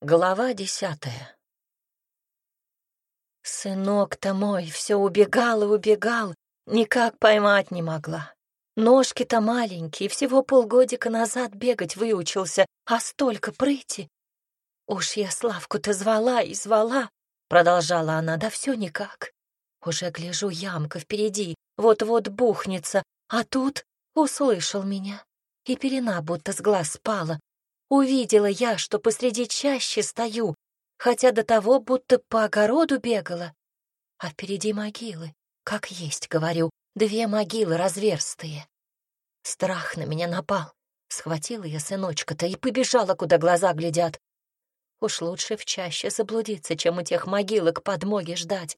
Глава десятая. Сынок-то мой все убегал и убегал, никак поймать не могла. Ножки-то маленькие, всего полгодика назад бегать выучился, а столько прыти. Уж я Славку-то звала и звала, продолжала она, да все никак. Уже гляжу, ямка впереди, вот-вот бухнется, а тут услышал меня, и пелена будто с глаз спала, Увидела я, что посреди чащи стою, хотя до того будто по огороду бегала. А впереди могилы, как есть, говорю, две могилы разверстые. Страх на меня напал. Схватила я сыночка-то и побежала, куда глаза глядят. Уж лучше в чаще заблудиться, чем у тех могилок подмоги ждать.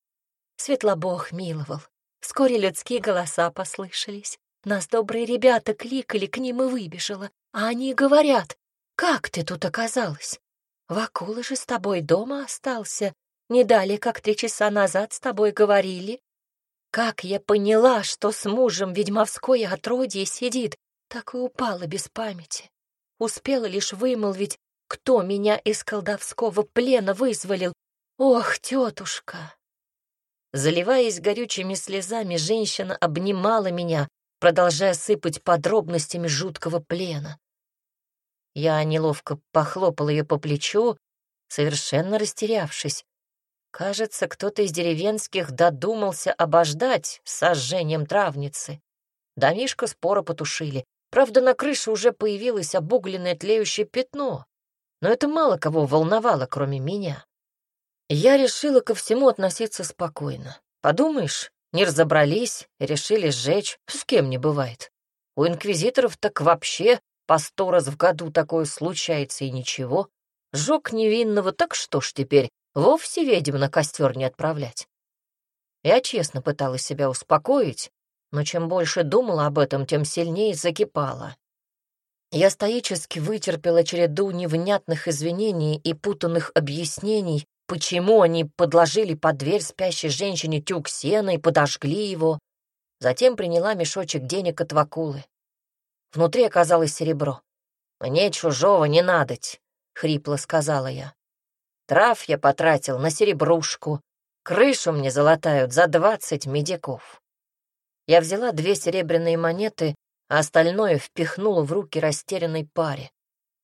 Светлобог миловал. Вскоре людские голоса послышались. Нас добрые ребята кликали, к ним и выбежала. А они говорят, как ты тут оказалась? Вакула же с тобой дома остался. Не дали, как три часа назад с тобой говорили. Как я поняла, что с мужем ведьмовское отродье сидит, так и упала без памяти. Успела лишь вымолвить, кто меня из колдовского плена вызволил. Ох, тетушка! Заливаясь горючими слезами, женщина обнимала меня, продолжая сыпать подробностями жуткого плена. Я неловко похлопал ее по плечу, совершенно растерявшись. Кажется, кто-то из деревенских додумался обождать сожжением травницы. Домишко споро потушили. Правда, на крыше уже появилось обугленное тлеющее пятно. Но это мало кого волновало, кроме меня. Я решила ко всему относиться спокойно. Подумаешь, не разобрались, решили сжечь, с кем не бывает. У инквизиторов так вообще по сто раз в году такое случается и ничего. Жёг невинного, так что ж теперь, вовсе ведьм на костер не отправлять? Я честно пыталась себя успокоить, но чем больше думала об этом, тем сильнее закипала. Я стоически вытерпела череду невнятных извинений и путанных объяснений, почему они подложили под дверь спящей женщине тюк сена и подожгли его. Затем приняла мешочек денег от Вакулы. Внутри оказалось серебро. «Мне чужого не надоть», — хрипло сказала я. «Трав я потратил на серебрушку, крышу мне золотают за двадцать медиков». Я взяла две серебряные монеты, а остальное впихнула в руки растерянной паре.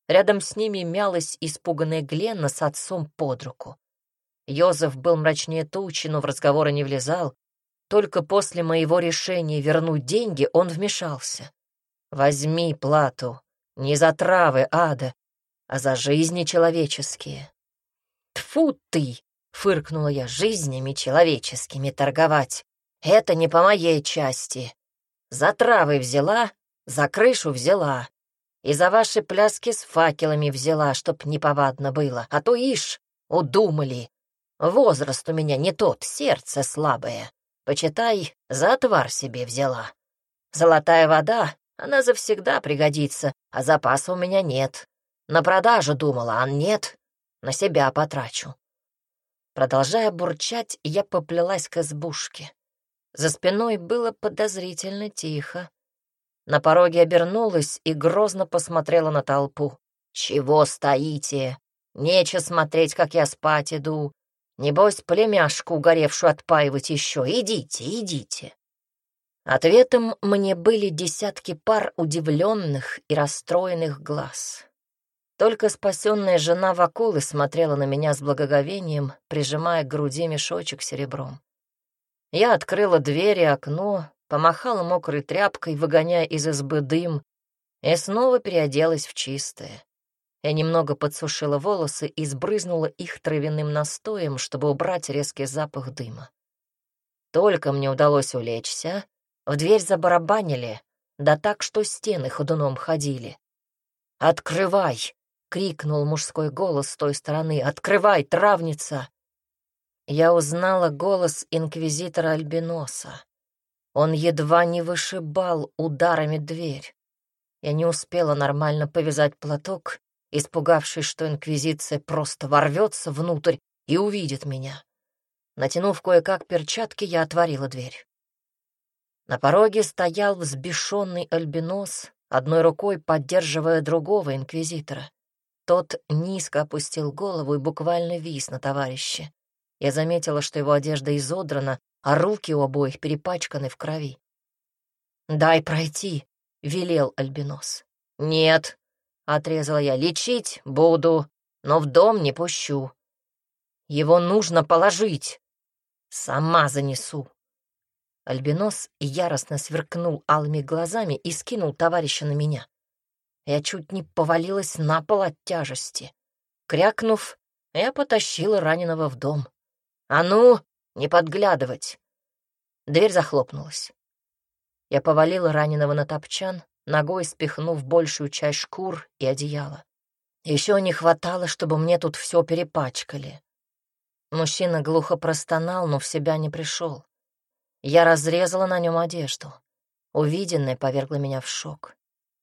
Рядом с ними мялась испуганная Гленна с отцом под руку. Йозеф был мрачнее тучи, но в разговоры не влезал. Только после моего решения вернуть деньги он вмешался. Возьми плату не за травы ада, а за жизни человеческие. Тфу ты, фыркнула я, жизнями человеческими торговать. Это не по моей части. За травы взяла, за крышу взяла. И за ваши пляски с факелами взяла, чтоб неповадно было. А то ишь, удумали. Возраст у меня не тот, сердце слабое. Почитай, за отвар себе взяла. Золотая вода она завсегда пригодится, а запаса у меня нет. На продажу думала, а нет, на себя потрачу. Продолжая бурчать, я поплелась к избушке. За спиной было подозрительно тихо. На пороге обернулась и грозно посмотрела на толпу. «Чего стоите? Нече смотреть, как я спать иду. Небось, племяшку угоревшую отпаивать еще. Идите, идите». Ответом мне были десятки пар удивленных и расстроенных глаз. Только спасенная жена Вакулы смотрела на меня с благоговением, прижимая к груди мешочек серебром. Я открыла дверь и окно, помахала мокрой тряпкой, выгоняя из избы дым, и снова переоделась в чистое. Я немного подсушила волосы и сбрызнула их травяным настоем, чтобы убрать резкий запах дыма. Только мне удалось улечься, в дверь забарабанили, да так, что стены ходуном ходили. «Открывай!» — крикнул мужской голос с той стороны. «Открывай, травница!» Я узнала голос инквизитора Альбиноса. Он едва не вышибал ударами дверь. Я не успела нормально повязать платок, испугавшись, что инквизиция просто ворвется внутрь и увидит меня. Натянув кое-как перчатки, я отворила дверь. На пороге стоял взбешенный альбинос, одной рукой поддерживая другого инквизитора. Тот низко опустил голову и буквально вис на товарище. Я заметила, что его одежда изодрана, а руки у обоих перепачканы в крови. «Дай пройти», — велел Альбинос. «Нет», — отрезала я, — «лечить буду, но в дом не пущу. Его нужно положить. Сама занесу». Альбинос яростно сверкнул алыми глазами и скинул товарища на меня. Я чуть не повалилась на пол от тяжести. Крякнув, я потащила раненого в дом. «А ну, не подглядывать!» Дверь захлопнулась. Я повалила раненого на топчан, ногой спихнув большую часть шкур и одеяла. Еще не хватало, чтобы мне тут все перепачкали. Мужчина глухо простонал, но в себя не пришел. Я разрезала на нем одежду. Увиденное повергло меня в шок.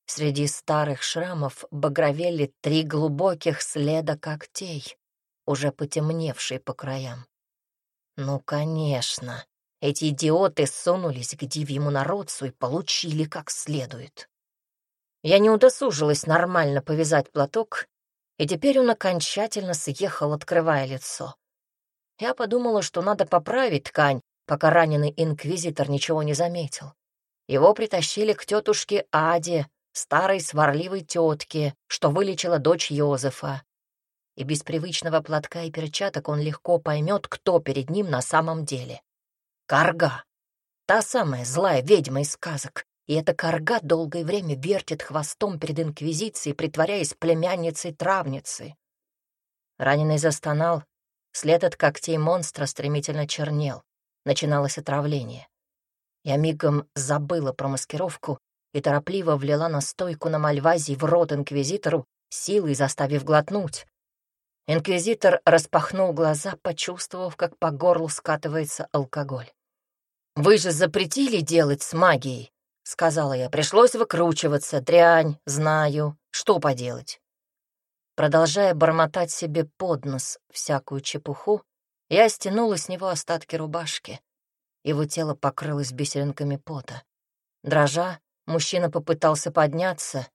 Среди старых шрамов багровели три глубоких следа когтей, уже потемневшие по краям. Ну, конечно, эти идиоты сунулись к дивьему народцу и получили как следует. Я не удосужилась нормально повязать платок, и теперь он окончательно съехал, открывая лицо. Я подумала, что надо поправить ткань, пока раненый инквизитор ничего не заметил. Его притащили к тетушке Аде, старой сварливой тетке, что вылечила дочь Йозефа. И без привычного платка и перчаток он легко поймет, кто перед ним на самом деле. Карга. Та самая злая ведьма из сказок. И эта карга долгое время вертит хвостом перед Инквизицией, притворяясь племянницей-травницей. Раненый застонал, след от когтей монстра стремительно чернел. Начиналось отравление. Я мигом забыла про маскировку и торопливо влила настойку на мальвазии в рот инквизитору, силой заставив глотнуть. Инквизитор распахнул глаза, почувствовав, как по горлу скатывается алкоголь. «Вы же запретили делать с магией», — сказала я. «Пришлось выкручиваться. Дрянь, знаю. Что поделать?» Продолжая бормотать себе под нос всякую чепуху, я стянула с него остатки рубашки. Его тело покрылось бисеринками пота. Дрожа, Мужчина попытался подняться.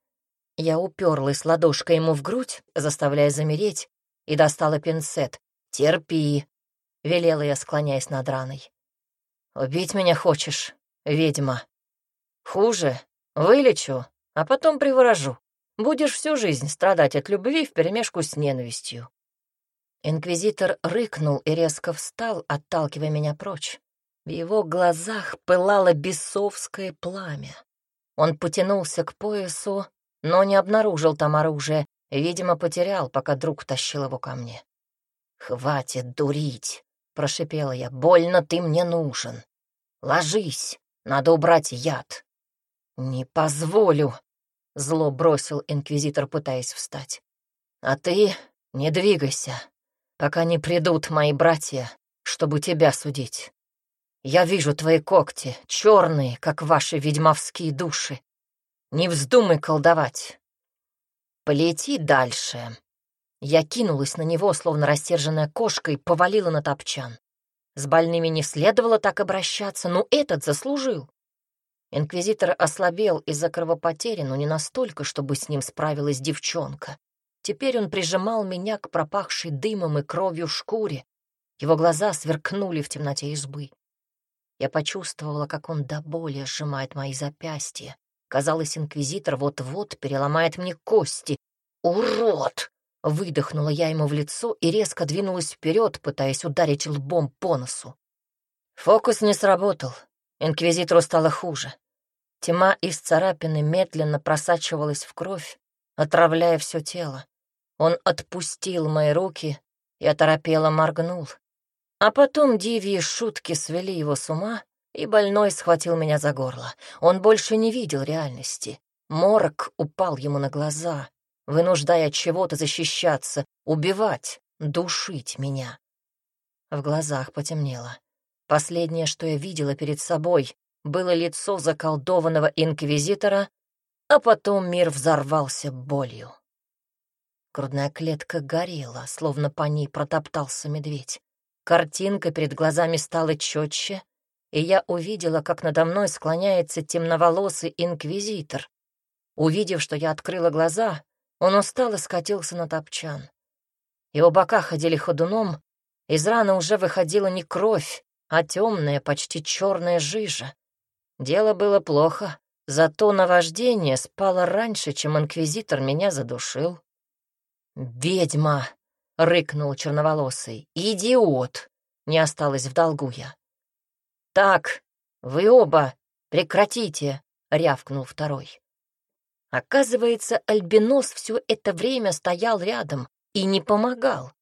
Я уперлась ладошкой ему в грудь, заставляя замереть, и достала пинцет. «Терпи», — велела я, склоняясь над раной. «Убить меня хочешь, ведьма? Хуже, вылечу, а потом приворожу. Будешь всю жизнь страдать от любви вперемешку с ненавистью». Инквизитор рыкнул и резко встал, отталкивая меня прочь. В его глазах пылало бесовское пламя. Он потянулся к поясу, но не обнаружил там оружие, видимо, потерял, пока друг тащил его ко мне. «Хватит дурить!» — прошипела я. «Больно ты мне нужен. Ложись, надо убрать яд». «Не позволю!» — зло бросил инквизитор, пытаясь встать. «А ты не двигайся, пока не придут мои братья, чтобы тебя судить. Я вижу твои когти, черные, как ваши ведьмовские души. Не вздумай колдовать. Полети дальше. Я кинулась на него, словно растерженная кошка, и повалила на топчан. С больными не следовало так обращаться, но этот заслужил. Инквизитор ослабел из-за кровопотери, но не настолько, чтобы с ним справилась девчонка. Теперь он прижимал меня к пропахшей дымом и кровью шкуре. Его глаза сверкнули в темноте избы. Я почувствовала, как он до боли сжимает мои запястья. Казалось, инквизитор вот-вот переломает мне кости. «Урод!» — выдохнула я ему в лицо и резко двинулась вперед, пытаясь ударить лбом по носу. Фокус не сработал. Инквизитору стало хуже. Тьма из царапины медленно просачивалась в кровь, отравляя все тело. Он отпустил мои руки и оторопело моргнул. А потом дивьи шутки свели его с ума, и больной схватил меня за горло. Он больше не видел реальности. Морок упал ему на глаза, вынуждая от чего-то защищаться, убивать, душить меня. В глазах потемнело. Последнее, что я видела перед собой, было лицо заколдованного инквизитора, а потом мир взорвался болью. Грудная клетка горела, словно по ней протоптался медведь. Картинка перед глазами стала четче, и я увидела, как надо мной склоняется темноволосый инквизитор. Увидев, что я открыла глаза, Он устало скатился на топчан. Его бока ходили ходуном, из раны уже выходила не кровь, а темная, почти черная жижа. Дело было плохо, зато наваждение спало раньше, чем инквизитор меня задушил. «Ведьма!» — рыкнул черноволосый. «Идиот!» — не осталось в долгу я. «Так, вы оба прекратите!» — рявкнул второй. Оказывается, Альбинос все это время стоял рядом и не помогал.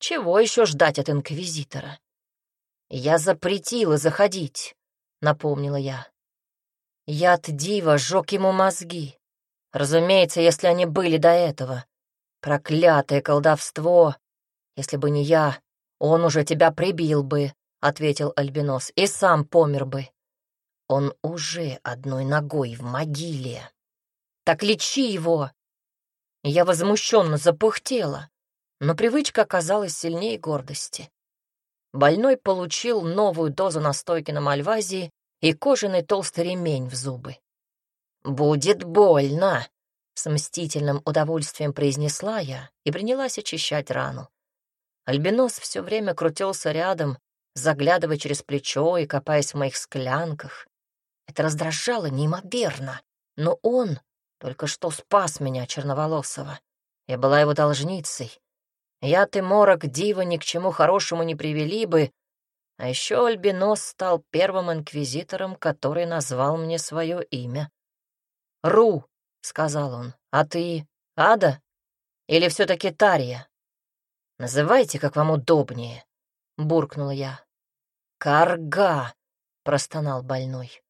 Чего еще ждать от инквизитора? «Я запретила заходить», — напомнила я. Яд дива сжег ему мозги. Разумеется, если они были до этого. Проклятое колдовство! Если бы не я, он уже тебя прибил бы, — ответил Альбинос, — и сам помер бы. Он уже одной ногой в могиле. Так лечи его! Я возмущенно запыхтела, но привычка оказалась сильнее гордости. Больной получил новую дозу настойки на мальвазии и кожаный толстый ремень в зубы. «Будет больно!» — с мстительным удовольствием произнесла я и принялась очищать рану. Альбинос все время крутился рядом, заглядывая через плечо и копаясь в моих склянках. Это раздражало неимоверно, но он только что спас меня, черноволосого. Я была его должницей. Я ты, морок, дива ни к чему хорошему не привели бы, а еще Альбинос стал первым инквизитором, который назвал мне свое имя. «Ру», — сказал он, — «а ты Ада? Или все-таки Тария?» «Называйте, как вам удобнее», — буркнула я. «Карга», — простонал больной.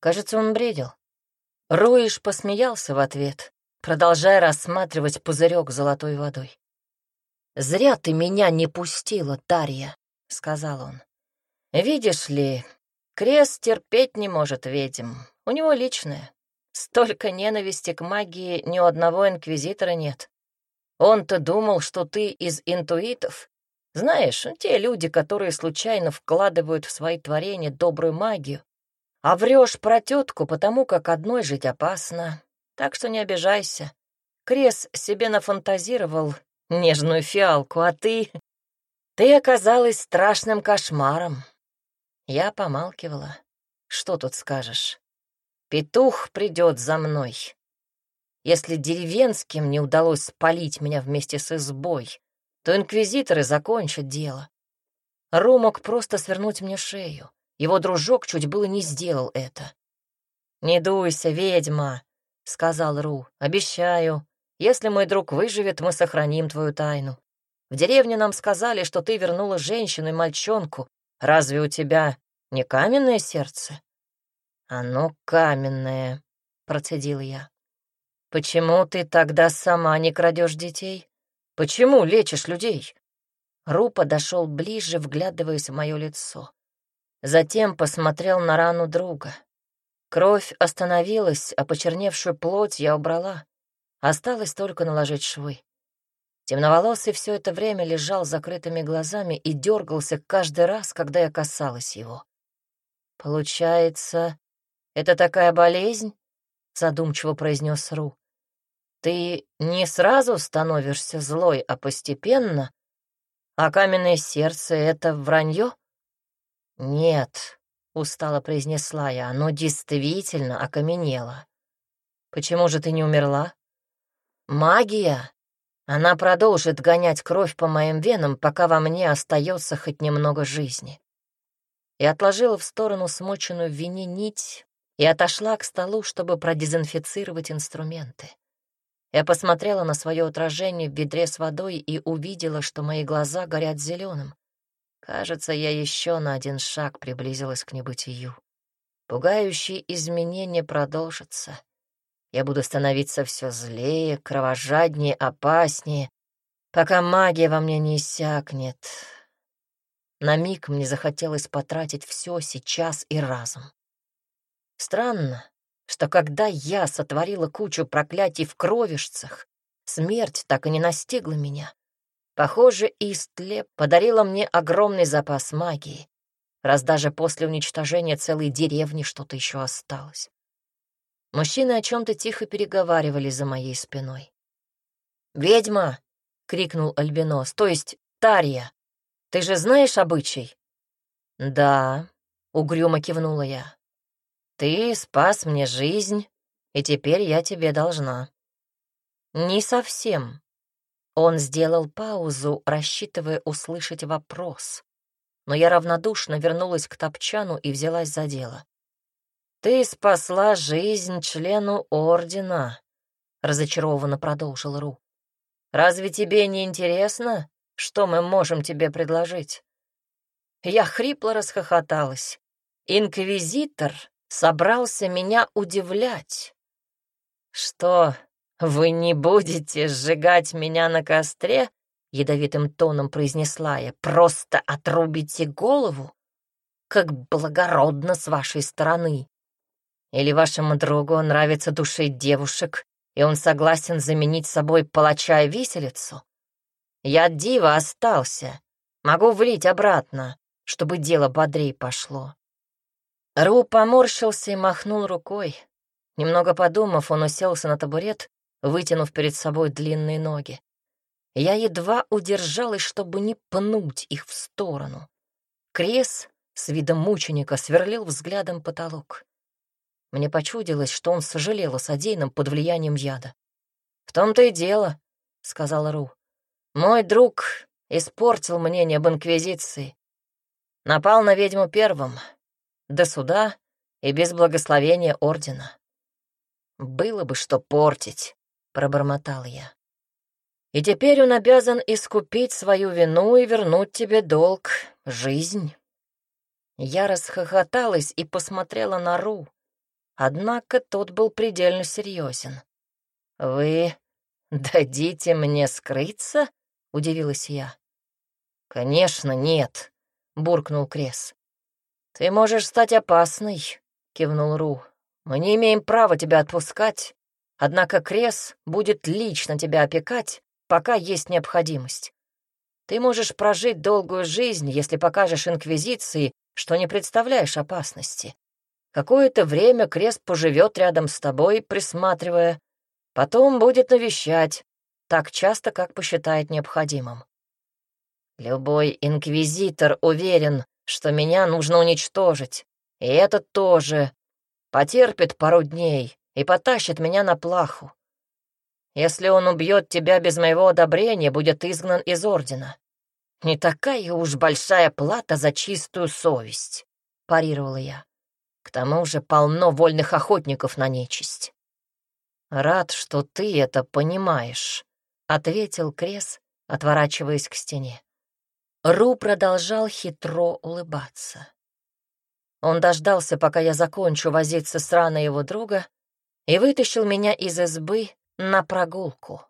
Кажется, он бредил. Руиш посмеялся в ответ, продолжая рассматривать пузырек золотой водой. «Зря ты меня не пустила, Тария», — сказал он. «Видишь ли, Крест терпеть не может ведьм. У него личное. Столько ненависти к магии ни у одного инквизитора нет. Он-то думал, что ты из интуитов. Знаешь, те люди, которые случайно вкладывают в свои творения добрую магию, а врешь про тетку, потому как одной жить опасно. Так что не обижайся. Крес себе нафантазировал нежную фиалку, а ты... Ты оказалась страшным кошмаром. Я помалкивала. Что тут скажешь? Петух придет за мной. Если деревенским не удалось спалить меня вместе с избой, то инквизиторы закончат дело. Ру мог просто свернуть мне шею. Его дружок чуть было не сделал это. «Не дуйся, ведьма», — сказал Ру. «Обещаю, если мой друг выживет, мы сохраним твою тайну. В деревне нам сказали, что ты вернула женщину и мальчонку. Разве у тебя не каменное сердце?» «Оно каменное», — процедил я. «Почему ты тогда сама не крадешь детей? Почему лечишь людей?» Ру подошел ближе, вглядываясь в мое лицо. Затем посмотрел на рану друга. Кровь остановилась, а почерневшую плоть я убрала. Осталось только наложить швы. Темноволосый все это время лежал с закрытыми глазами и дергался каждый раз, когда я касалась его. «Получается, это такая болезнь?» — задумчиво произнес Ру. «Ты не сразу становишься злой, а постепенно? А каменное сердце — это вранье?» «Нет», — устало произнесла я, — «оно действительно окаменело. Почему же ты не умерла?» Магия? Она продолжит гонять кровь по моим венам, пока во мне остается хоть немного жизни. И отложила в сторону смоченную в вине нить и отошла к столу, чтобы продезинфицировать инструменты. Я посмотрела на свое отражение в ведре с водой и увидела, что мои глаза горят зеленым. Кажется, я еще на один шаг приблизилась к небытию. Пугающие изменения продолжатся. Я буду становиться все злее, кровожаднее, опаснее, пока магия во мне не иссякнет. На миг мне захотелось потратить все сейчас и разом. Странно, что когда я сотворила кучу проклятий в кровишцах, смерть так и не настигла меня. Похоже, Истле подарила мне огромный запас магии, раз даже после уничтожения целой деревни что-то еще осталось. Мужчины о чем-то тихо переговаривали за моей спиной. «Ведьма!» — крикнул Альбинос, то есть Тарья. «Ты же знаешь обычай?» «Да», — угрюмо кивнула я. «Ты спас мне жизнь, и теперь я тебе должна». «Не совсем». Он сделал паузу, рассчитывая услышать вопрос. Но я равнодушно вернулась к топчану и взялась за дело. «Ты спасла жизнь члену Ордена», — разочарованно продолжил Ру. «Разве тебе не интересно, что мы можем тебе предложить?» Я хрипло расхохоталась. Инквизитор собрался меня удивлять. «Что, вы не будете сжигать меня на костре?» — ядовитым тоном произнесла я. «Просто отрубите голову? Как благородно с вашей стороны! Или вашему другу нравится душить девушек, и он согласен заменить собой палача и виселицу? Я дива остался, могу влить обратно, чтобы дело бодрей пошло». Ру поморщился и махнул рукой. Немного подумав, он уселся на табурет, вытянув перед собой длинные ноги. Я едва удержалась, чтобы не пнуть их в сторону. Крес с видом мученика сверлил взглядом потолок. Мне почудилось, что он сожалел о содеянном под влиянием яда. «В том-то и дело», — сказал Ру. «Мой друг испортил мнение об Инквизиции. Напал на ведьму первым, до суда и без благословения ордена. «Было бы что портить», — пробормотал я. «И теперь он обязан искупить свою вину и вернуть тебе долг, жизнь». Я расхохоталась и посмотрела на Ру, однако тот был предельно серьезен. «Вы дадите мне скрыться?» — удивилась я. «Конечно, нет», — буркнул Крес. «Ты можешь стать опасной», — кивнул Ру. «Мы не имеем права тебя отпускать, однако Крес будет лично тебя опекать, пока есть необходимость. Ты можешь прожить долгую жизнь, если покажешь Инквизиции, что не представляешь опасности. Какое-то время Крес поживет рядом с тобой, присматривая, потом будет навещать, так часто, как посчитает необходимым. Любой инквизитор уверен, что меня нужно уничтожить, и этот тоже. Потерпит пару дней и потащит меня на плаху. Если он убьет тебя без моего одобрения, будет изгнан из ордена. Не такая уж большая плата за чистую совесть, парировала я. К тому же полно вольных охотников на нечисть. Рад, что ты это понимаешь, ответил Крес, отворачиваясь к стене. Ру продолжал хитро улыбаться. Он дождался, пока я закончу возиться с раной его друга, и вытащил меня из избы на прогулку.